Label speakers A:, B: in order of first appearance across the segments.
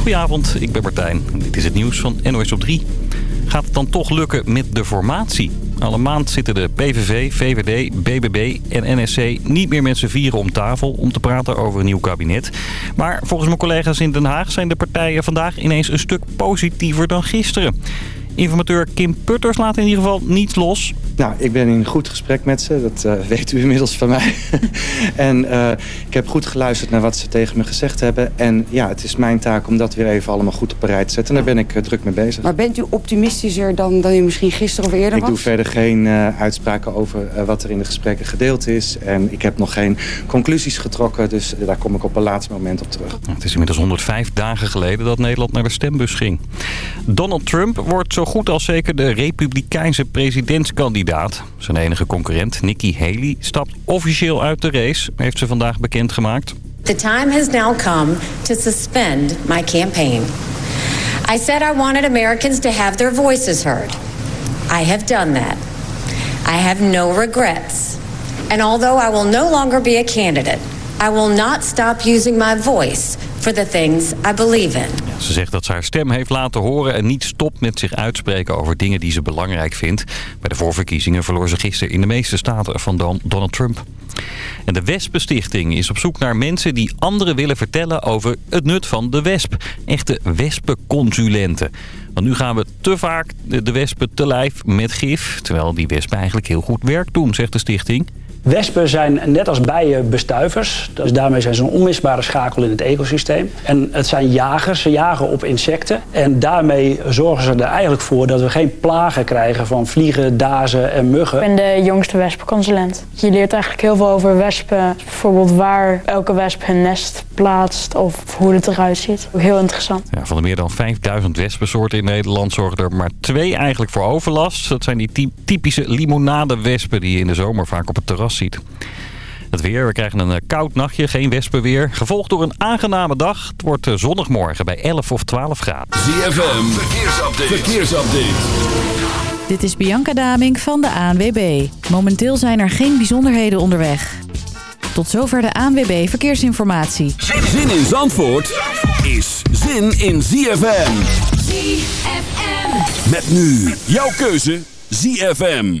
A: Goedenavond, ik ben Martijn. Dit is het nieuws van NOS op 3. Gaat het dan toch lukken met de formatie? Alle maand zitten de PVV, VVD, BBB en NSC niet meer met z'n vieren om tafel om te praten over een nieuw kabinet. Maar volgens mijn collega's in Den Haag zijn de partijen vandaag ineens een stuk positiever dan gisteren. Informateur Kim Putters laat in ieder geval niets los.
B: Nou, ik ben in goed gesprek met ze. Dat uh, weet u inmiddels van mij. en uh, ik heb goed geluisterd naar wat ze tegen me gezegd hebben. En ja, het is mijn taak om dat weer even allemaal goed op een rij te zetten. En daar ben ik uh, druk mee bezig.
C: Maar bent u optimistischer dan, dan u misschien gisteren of eerder
B: was? Ik doe verder geen uitspraken over wat er in de gesprekken gedeeld is. En ik heb nog geen conclusies getrokken. Dus daar kom ik op een laatste moment op terug.
A: Het is inmiddels 105 dagen geleden dat Nederland naar de stembus ging. Donald Trump wordt zo goed als zeker de republikeinse presidentskandidaat. Zijn enige concurrent, Nikki Haley, stapt officieel uit de race, heeft ze vandaag bekendgemaakt.
D: The time has now come to suspend my campaign. I said I wanted Americans to have their voices heard. I have done that. I have no regrets. And although I will no longer be a candidate, I will not stop using my voice for the things I believe in.
A: ze zegt dat ze haar stem heeft laten horen en niet stopt met zich uitspreken over dingen die ze belangrijk vindt. Bij de voorverkiezingen verloor ze gisteren in de meeste staten van Donald Trump. En de Wespenstichting is op zoek naar mensen die anderen willen vertellen over het nut van de wesp. Echte wespenconsulenten. Want nu gaan we te vaak de wespen te lijf met gif. Terwijl die wespen eigenlijk heel goed werk doen, zegt de stichting.
E: Wespen zijn net als bijen bestuivers. Dus daarmee zijn ze een onmisbare schakel in het ecosysteem. En het zijn jagers, ze jagen op insecten. En daarmee zorgen ze er eigenlijk voor dat we geen plagen krijgen van vliegen, dazen en muggen.
F: Ik ben de jongste wespenconsulent. Je leert eigenlijk heel veel over wespen. Bijvoorbeeld waar elke wesp hun nest plaatst of hoe het eruit ziet. Heel interessant.
A: Ja, van de meer dan 5000 wespensoorten in Nederland zorgen er maar twee eigenlijk voor overlast. Dat zijn die typische limonadewespen die je in de zomer vaak op het terras ziet. Het weer, we krijgen een eh, koud nachtje, geen wespenweer. Gevolgd door een aangename dag. Het wordt eh, zonnig morgen bij 11 of 12 graden.
G: ZFM, verkeersupdate. verkeersupdate.
H: Dit is Bianca Daming van de ANWB. Momenteel zijn er geen bijzonderheden onderweg. Tot zover de ANWB Verkeersinformatie.
G: Zin in Zandvoort is zin in ZFM.
I: ZFM.
G: Met nu jouw keuze ZFM.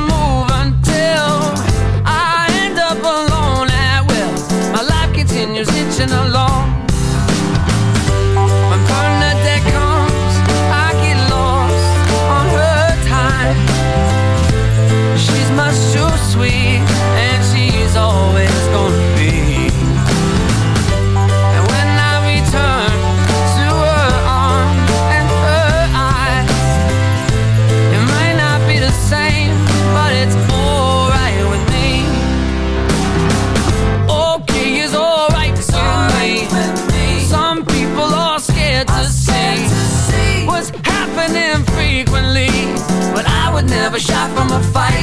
J: a fight.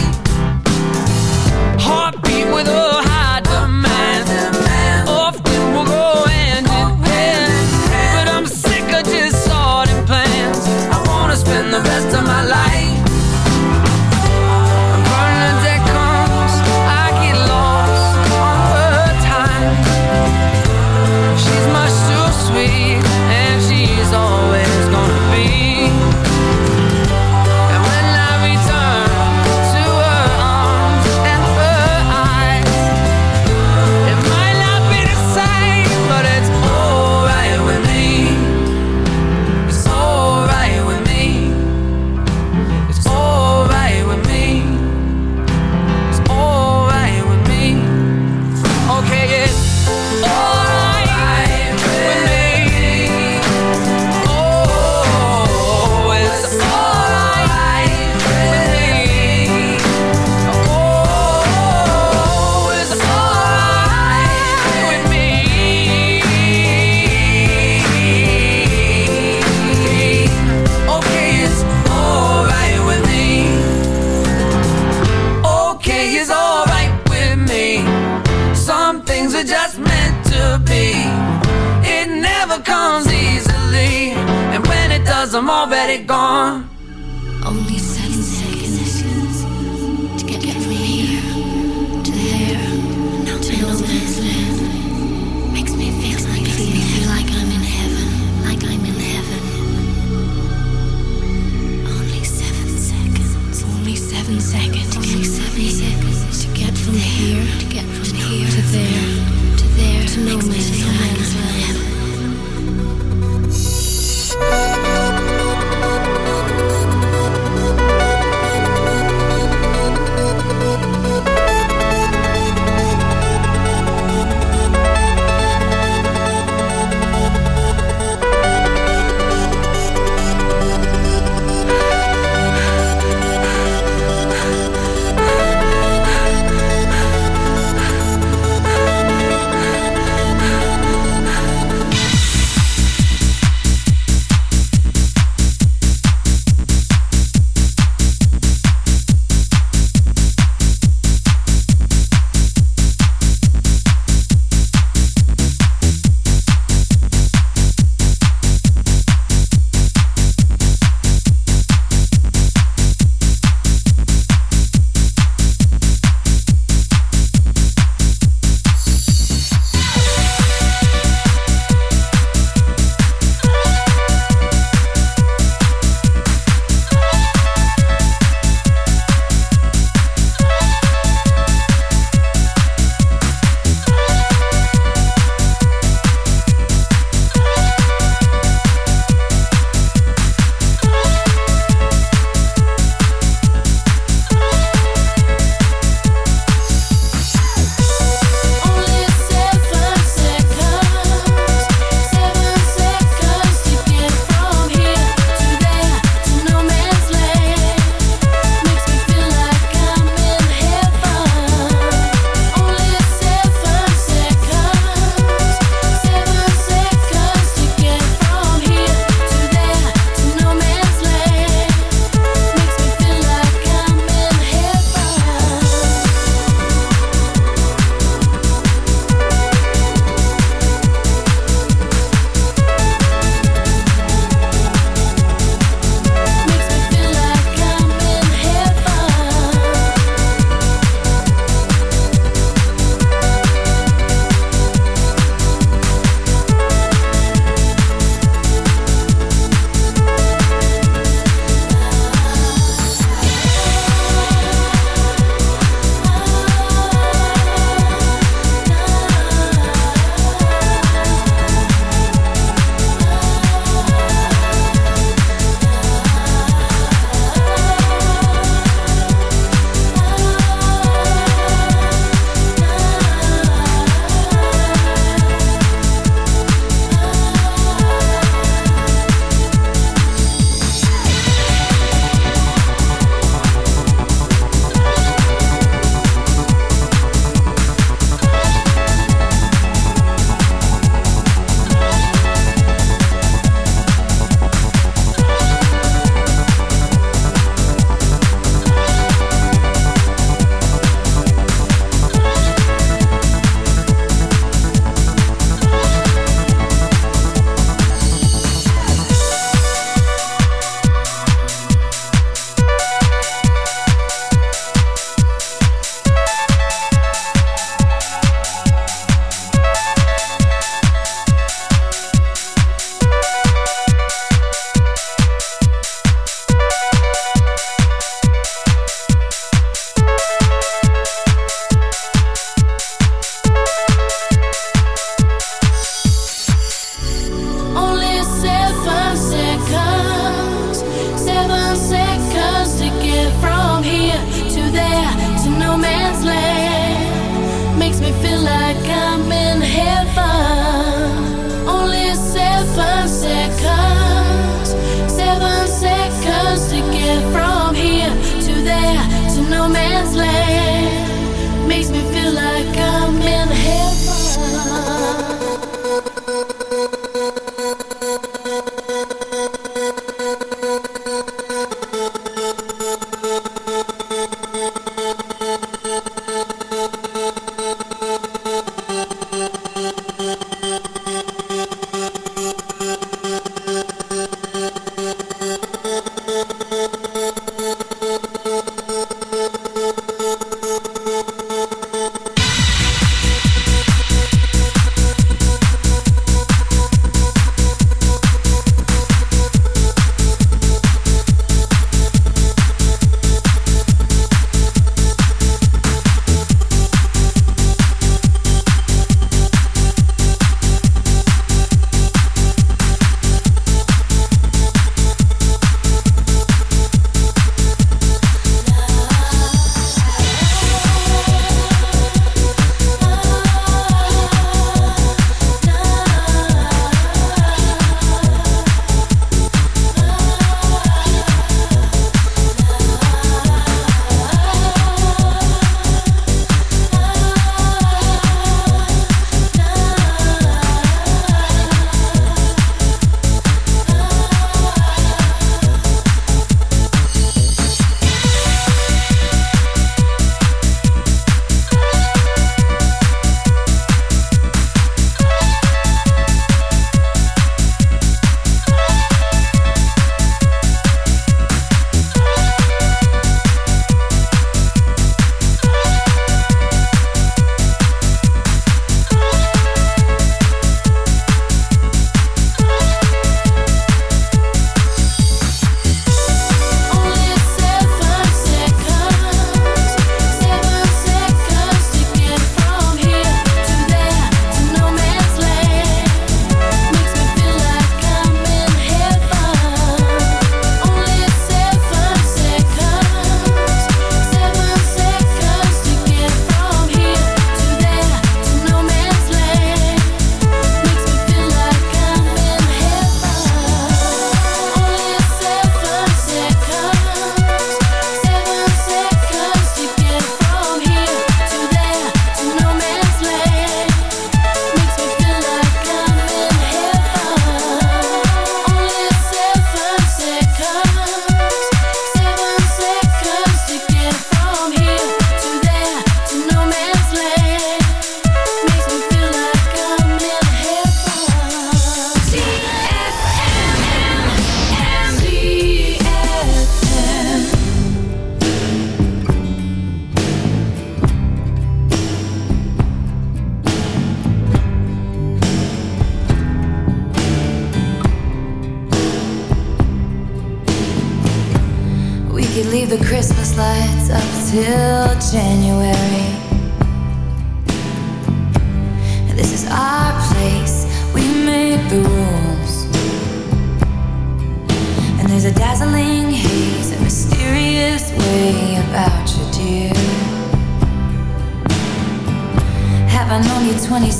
I: Known you 20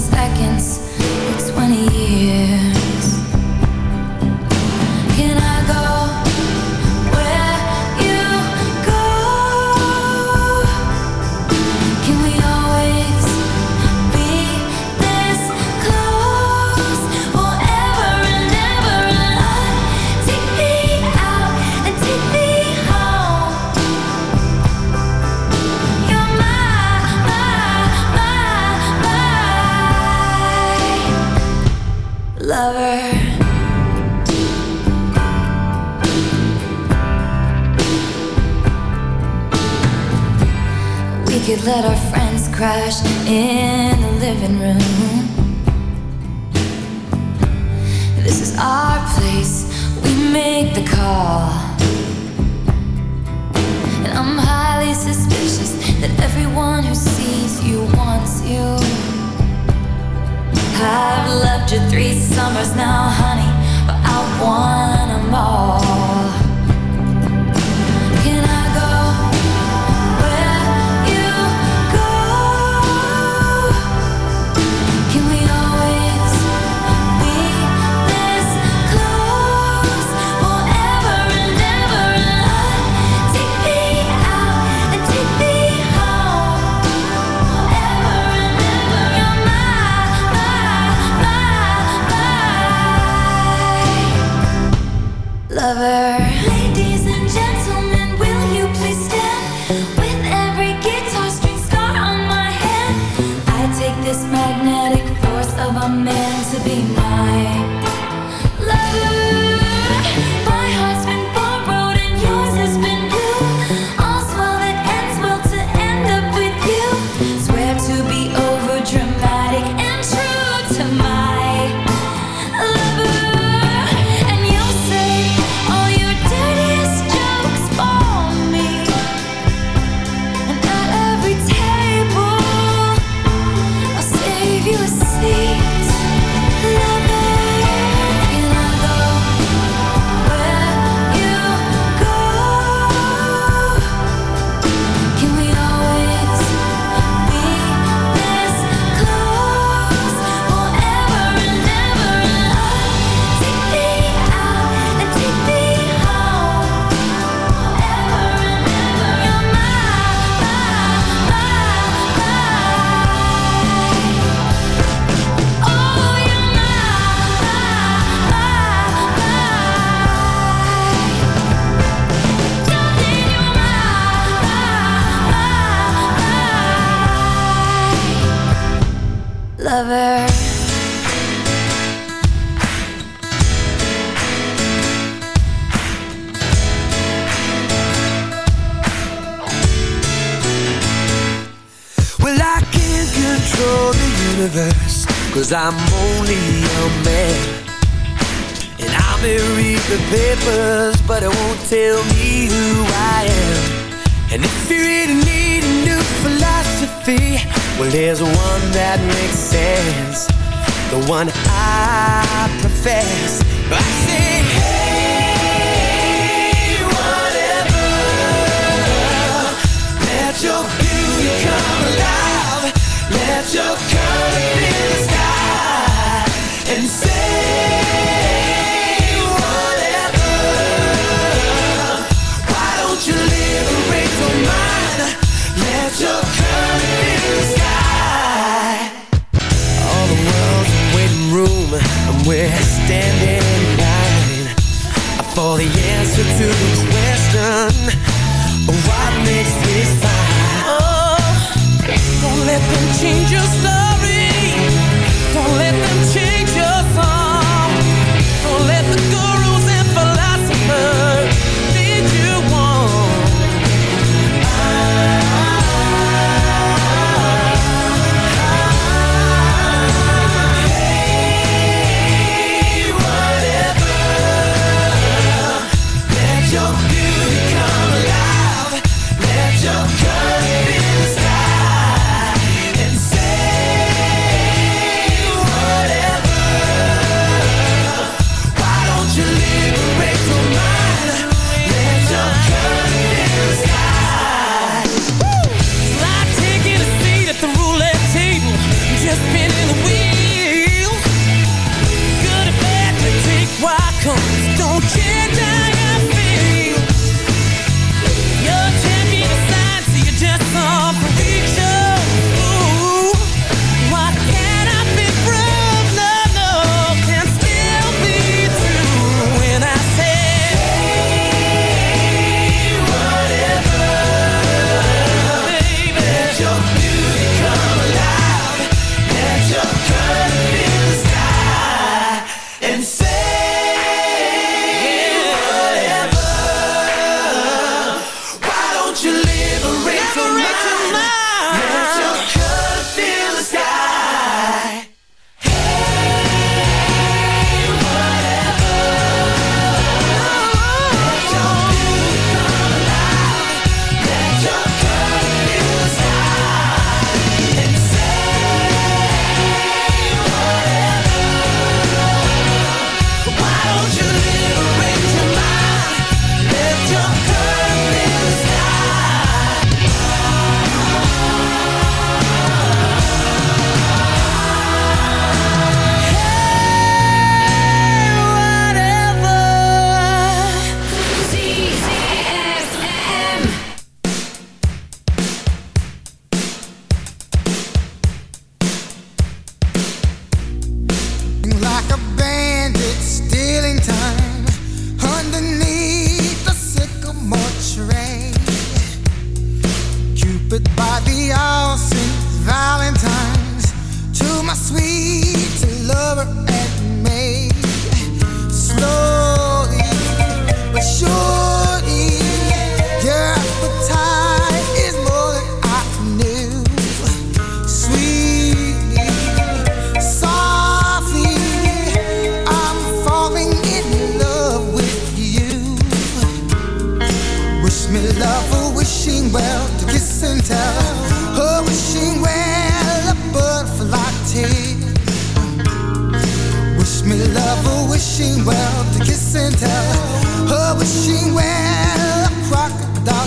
I: man to be my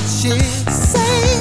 K: crocodile tear.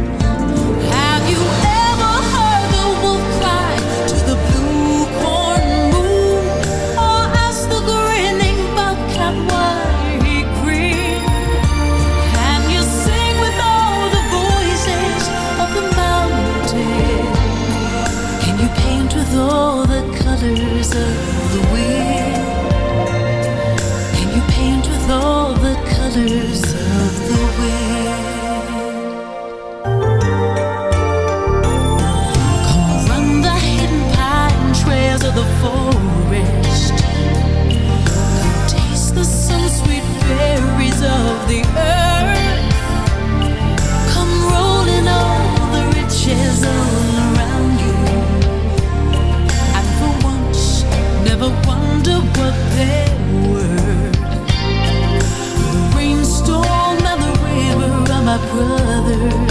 L: Are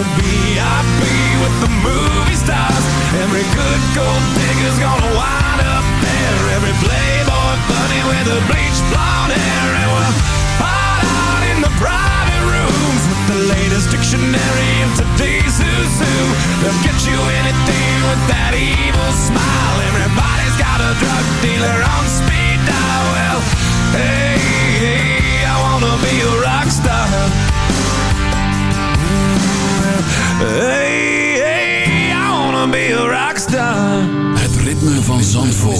M: the VIP with the movie stars. Every good gold digger's gonna wind up there. Every playboy bunny with the bleached blonde
G: Zandvoort.